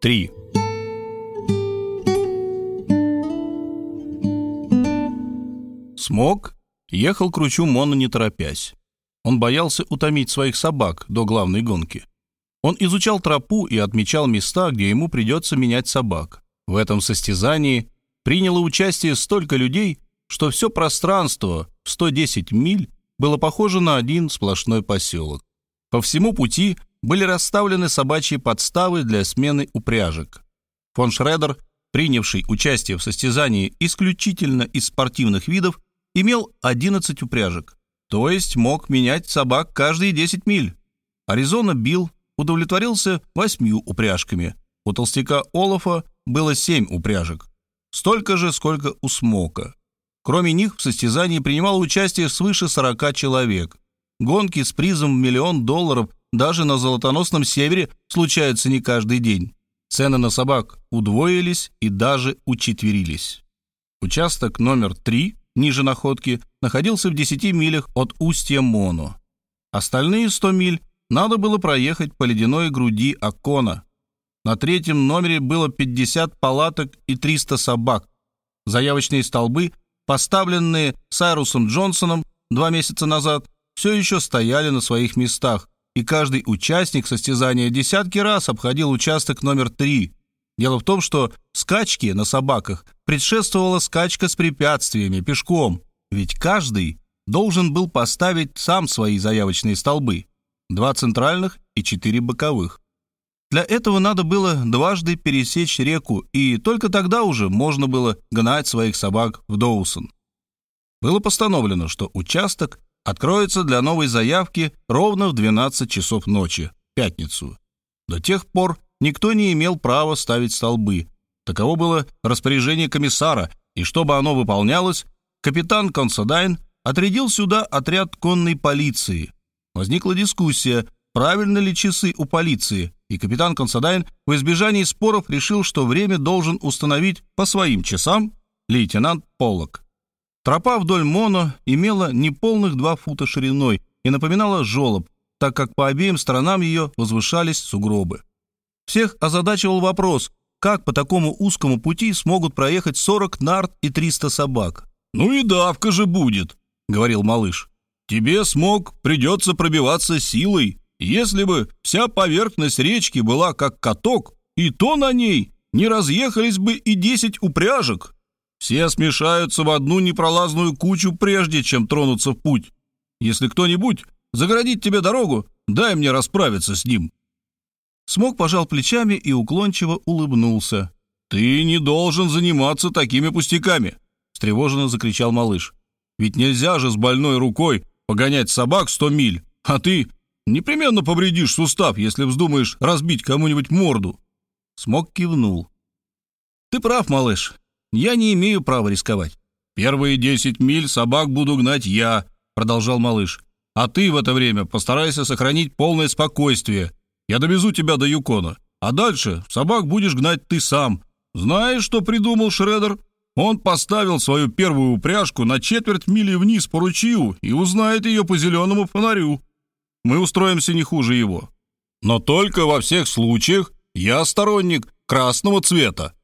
3. Смог ехал к ручью Мона не торопясь. Он боялся утомить своих собак до главной гонки. Он изучал тропу и отмечал места, где ему придется менять собак. В этом состязании приняло участие столько людей, что все пространство в 110 миль было похоже на один сплошной поселок. По всему пути были расставлены собачьи подставы для смены упряжек. Фон Шредер, принявший участие в состязании исключительно из спортивных видов, имел 11 упряжек, то есть мог менять собак каждые 10 миль. Аризона Билл удовлетворился восьмью упряжками. У толстяка Олафа было семь упряжек, столько же, сколько у Смока. Кроме них в состязании принимало участие свыше 40 человек. Гонки с призом в миллион долларов даже на золотоносном севере случаются не каждый день. Цены на собак удвоились и даже учетверились. Участок номер 3, ниже находки, находился в 10 милях от устья Моно. Остальные 100 миль надо было проехать по ледяной груди Акона. На третьем номере было 50 палаток и 300 собак. Заявочные столбы, поставленные Сайрусом Джонсоном два месяца назад, все еще стояли на своих местах, и каждый участник состязания десятки раз обходил участок номер три. Дело в том, что скачки на собаках предшествовала скачка с препятствиями, пешком, ведь каждый должен был поставить сам свои заявочные столбы два центральных и четыре боковых. Для этого надо было дважды пересечь реку, и только тогда уже можно было гнать своих собак в Доусон. Было постановлено, что участок откроется для новой заявки ровно в 12 часов ночи, пятницу. До тех пор никто не имел права ставить столбы. Таково было распоряжение комиссара, и чтобы оно выполнялось, капитан Консадайн отрядил сюда отряд конной полиции – Возникла дискуссия, правильно ли часы у полиции, и капитан Консадайн в избежании споров решил, что время должен установить по своим часам лейтенант Поллок. Тропа вдоль Моно имела неполных два фута шириной и напоминала жолоб, так как по обеим сторонам ее возвышались сугробы. Всех озадачивал вопрос, как по такому узкому пути смогут проехать 40 нарт и 300 собак. «Ну и давка же будет», — говорил малыш. Тебе, смог, придется пробиваться силой. Если бы вся поверхность речки была как каток, и то на ней не разъехались бы и десять упряжек. Все смешаются в одну непролазную кучу, прежде чем тронуться в путь. Если кто-нибудь загородит тебе дорогу, дай мне расправиться с ним». Смог пожал плечами и уклончиво улыбнулся. «Ты не должен заниматься такими пустяками!» — встревоженно закричал малыш. «Ведь нельзя же с больной рукой погонять собак сто миль, а ты непременно повредишь сустав, если вздумаешь разбить кому-нибудь морду». Смок кивнул. «Ты прав, малыш. Я не имею права рисковать. Первые десять миль собак буду гнать я», — продолжал малыш. «А ты в это время постарайся сохранить полное спокойствие. Я довезу тебя до Юкона. А дальше собак будешь гнать ты сам. Знаешь, что придумал Шредер?» Он поставил свою первую упряжку на четверть мили вниз по ручью и узнает ее по зеленому фонарю. Мы устроимся не хуже его. Но только во всех случаях я сторонник красного цвета.